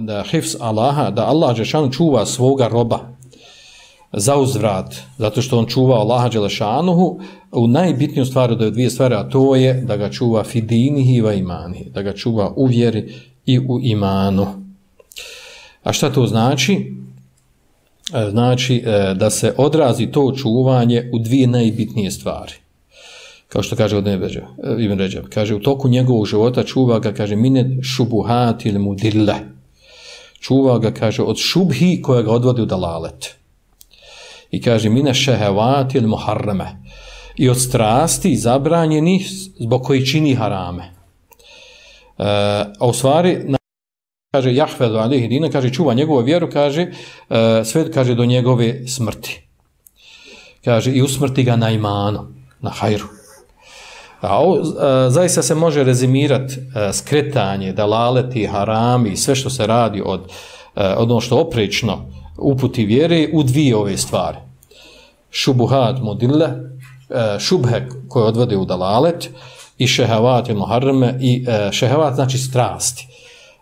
da hifz Allaha, da Allah Đelešanu čuva svoga roba za uzvrat, zato što on čuva Allaha Đelešanuhu, u najbitniju stvari je dvije stvari, a to je da ga čuva fidinihi i imani, da ga čuva u vjeri i u imanu. A šta to znači? E, znači e, da se odrazi to čuvanje u dvije najbitnije stvari. Kao što kaže od Ibn Ređab. Kaže, u toku njegovog života čuva ga, kaže, mine šubuhat ili mudille. Čuva ga, kaže, od šubhi koja ga odvodi u dalalet. I kaže, mine šehevat ili muharreme. I od strasti zabranjenih zbog koji čini harame. E, a u stvari, kaže Jahvedu alihi dina, kaže čuva njegovu vjeru, kaže uh, sve kaže do njegove smrti. Kaže i usmrti ga na imanu, na hajru. A ovo, uh, zaista se može rezimirati uh, skretanje, dalaleti, harami, sve što se radi od, uh, ono što oprečno uputi vjere u dvije ove stvari. Šubuhat modile, uh, šubhe koje odvode u dalalet i šehavat i muharrme i šehavat znači strasti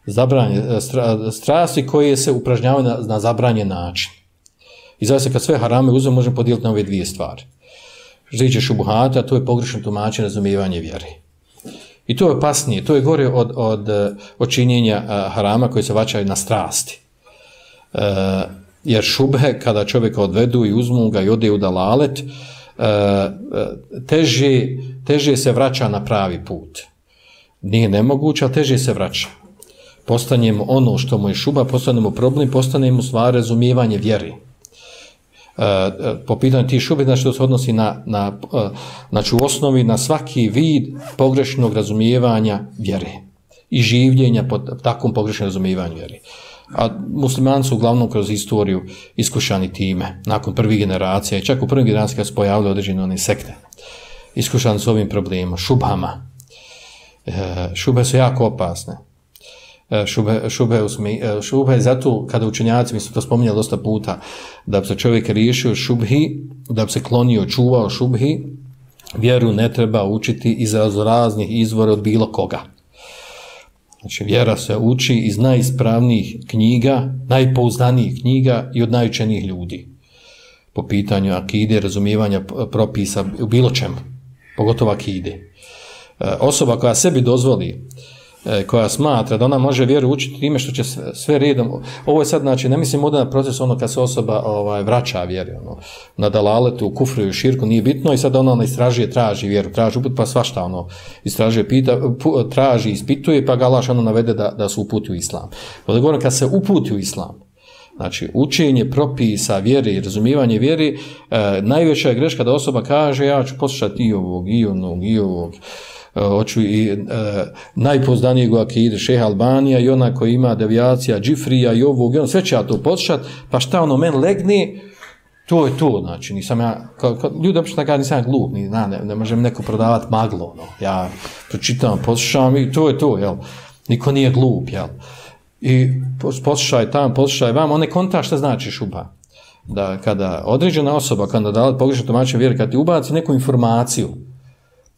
zabranje, stra, strasti koje se upražnjavaju na, na zabranjen način. I se kad sve harame uzme, možemo podijeliti na ove dvije stvari. Žiće šubuhata, to je pogrešno tumačenje razumijevanje vjeri. I to je opasnije, to je gore od, od, od činjenja harama koji se vaćaju na strasti. E, jer šubhe, kada čovjeka odvedu i uzmu ga i ode u dalalet, e, teže, teže se vraća na pravi put. Nije nemoguće, ali teže se vraća postanjemo ono što mu je šuba, postanemo problem, postanemo stvar razumijevanje vjeri. Po pitanju tih šubi, znači to se odnosi na, na, e, znači u osnovi na svaki vid pogrešnog razumijevanja vjere i življenja pod takvom pogrešnom razumijevanju vjeri. A muslimani su uglavnom kroz istoriju iskušani time, nakon prvih generacija, i čak u prvih generacija se pojavili određene one sekte, iskušani su ovim problemima, šubama. E, šube su jako opasne. E, šube, šube, usmi, e, šube zato kada učenjaci, mi su to spominjali dosta puta, da bi se čovjek riješio šubhi, da bi se klonio, čuvao šubhi, vjeru ne treba učiti iz raznih izvora od bilo koga. Znači, vjera se uči iz najispravnijih knjiga, najpouzdanijih knjiga i od najučenijih ljudi. Po pitanju akide, razumijevanja propisa u bilo čemu, pogotovo akide. E, osoba koja sebi dozvoli koja smatra da ona može vjeru učiti time što će sve, redom, ovo je sad, znači, ne mislim na proces ono kad se osoba ovaj, vraća vjeri, ono, na dalaletu, u kufru i širku, nije bitno i sad ona, ona istražuje, traži vjeru, traži uput, pa svašta ono, istražuje, pita, pu, traži, ispituje, pa ga Allah ono navede da, da su uputi u islam. Ovdje govorim, kad se uputi u islam, Znači, učenje propisa vjere i razumijevanje vjere, e, najveća je greška da osoba kaže ja ću poslušati i ovog, i onog, i ovog, E, hoću i e, najpozdanijeg u akide šeha Albanija i ona koji ima devijacija Džifrija i ovog i on sve će ja to poslušat, pa šta ono men legne, to je to, znači, nisam ja, kao, kao, ljudi opično kada nisam ja glup, ni, na, ne, ne možem neko prodavat maglo, no, ja pročitam, poslušam i to je to, jel, niko nije glup, jel, i poslušaj tam, poslušaj vam, on ne konta šta znači šuba, da kada određena osoba, kada da pogrešno tumačenje vjeri, kad ti ubaci neku informaciju,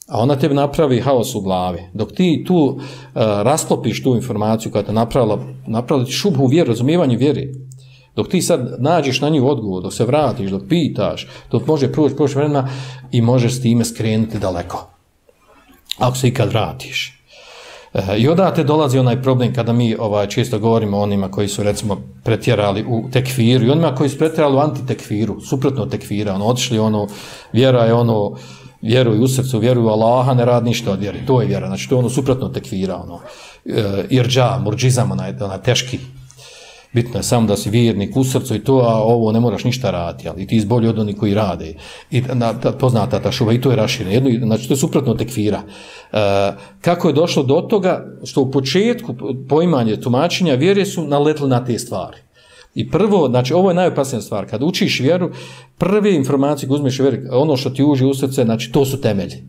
a ona tebi napravi haos u glavi. Dok ti tu uh, rasklopiš tu informaciju koja te napravila, napravila ti šubu u vjeru, razumijevanju vjeri, dok ti sad nađeš na nju odgovor, dok se vratiš, dok pitaš, dok može proći, proći vremena i možeš s time skrenuti daleko. Ako se ikad vratiš. E, I odate dolazi onaj problem kada mi ovaj često govorimo o onima koji su recimo pretjerali u tekfiru i onima koji su pretjerali u antitekfiru, suprotno tekfira, ono, otišli ono, vjera je ono, vjeruju u srcu, vjeruju u Allaha, ne radi ništa od vjeri. To je vjera. Znači, to je ono suprotno tekvira, ono, e, irđa, murđizam, onaj, onaj teški. Bitno je samo da si vjernik u srcu i to, a ovo ne moraš ništa raditi, ali ti izbolji od onih koji rade. I na, ta, poznata ta šuva, i to je rašireno. Jedno, znači, to je suprotno tekvira. E, kako je došlo do toga, što u početku poimanje tumačenja vjere su naletli na te stvari. I prvo, znači ovo je najopasnija stvar, kad učiš vjeru, prve informacije koje uzmeš vjeru, ono što ti uži u srce, znači to su temelji.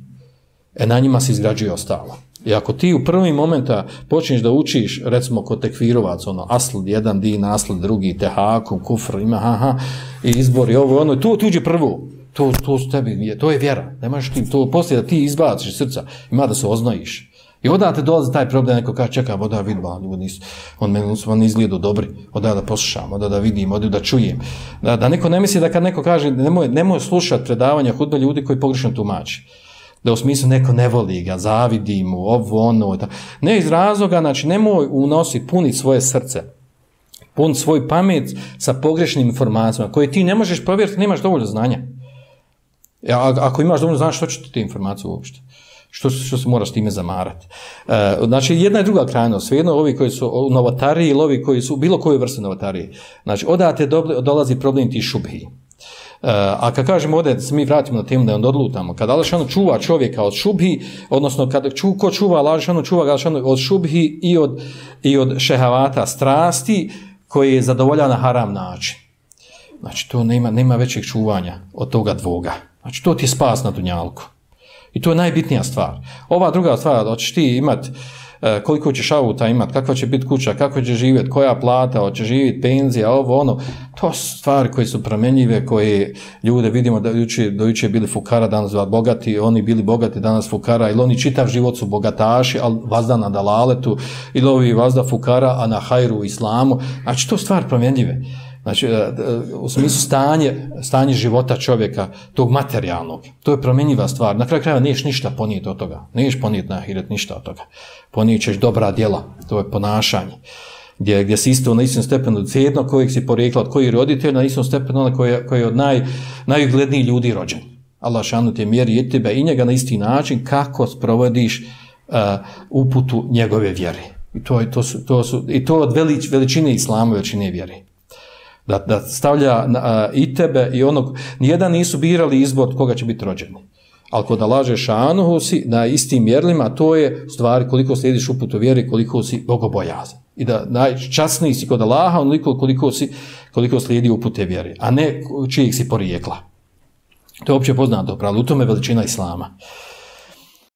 E na njima se izgrađuje ostalo. I ako ti u prvi momenta počneš da učiš, recimo kod tekvirovac, ono, asl, jedan din, asl, drugi, tehakum, kufr, ima, ha, ha, i izbori, ovo, ono, to ti uđe prvo. To, to tebi, to je vjera. Ne možeš ti, to poslije da ti izbaciš srca, ima da se oznojiš. I odate dolazi taj problem, neko kaže, čekaj, voda vidi, ba, ljudi nisu, on meni on izgledu dobri, oda da poslušam, oda da vidim, oda da čujem. Da, da neko ne misli da kad neko kaže, nemoj, nemoj slušati predavanja hudbe ljudi koji pogrešno tumači. Da u smislu neko ne voli ga, zavidi mu, ovo, ono, da. Ne iz razloga, znači, nemoj unositi, puniti svoje srce, pun svoj pamet sa pogrešnim informacijama, koje ti ne možeš provjeriti, nemaš dovoljno znanja. Ja, ako imaš dovoljno znanja, što će ti te informacije uopšte? Što, što se moraš time zamarati. E, znači, jedna i druga krajnost, svejedno ovi koji su u novotariji ili ovi koji su bilo koje vrste novotarije. Znači, odate dolazi problem ti šubhi. E, a kad kažemo ovdje, mi vratimo na temu da on odlutamo, kad Alešanu čuva čovjeka od šubhi, odnosno kad ču, ko čuva Alešanu, čuva Alešanu od šubhi i od, i od šehavata strasti, koji je zadovoljan na haram način. Znači, to nema, nema većeg čuvanja od toga dvoga. Znači, to ti je spas na dunjalku. I to je najbitnija stvar. Ova druga stvar, da ćeš ti imat e, koliko ćeš auta imat, kakva će biti kuća, kako će živjeti, koja plata, hoće živjeti penzija, ovo, ono, to su stvari koje su promenjive, koje ljude vidimo da juče, do juče bili fukara, danas bogati, oni bili bogati, danas fukara, ili oni čitav život su bogataši, ali vazda na dalaletu, ili ovi vazda fukara, a na hajru islamu, znači to stvari promjenjive. Znači, e, e, u smislu stanje, stanje života čovjeka, tog materijalnog, to je promjenjiva stvar. Na kraju krajeva niješ ništa ponijeti od toga. Niješ ponijeti na ahiret ništa od toga. Ponijet ćeš dobra djela, to je ponašanje. Gdje, gdje si isto na istom stepenu cijedno kojeg si porijekla od koji roditelj, na istom stepenu onaj koji, koji je od naj, najuglednijih ljudi rođen. Allah šanu te mjeri i tebe i njega na isti način kako sprovodiš uh, uputu njegove vjere. I to, to, su, to, su, i to od velič, veličine islama, veličine vjere da, da stavlja na, i tebe i onog, nijedan nisu birali izbor koga će biti rođeni. Ali kod laže šanuhu si na istim mjerlima, to je stvari koliko slijediš uputu vjeri, koliko si bogobojazan. I da najčasniji si kod Allaha, onoliko koliko, si, koliko slijedi upute vjeri, a ne čijeg si porijekla. To je opće poznato pravilo, u tome veličina Islama.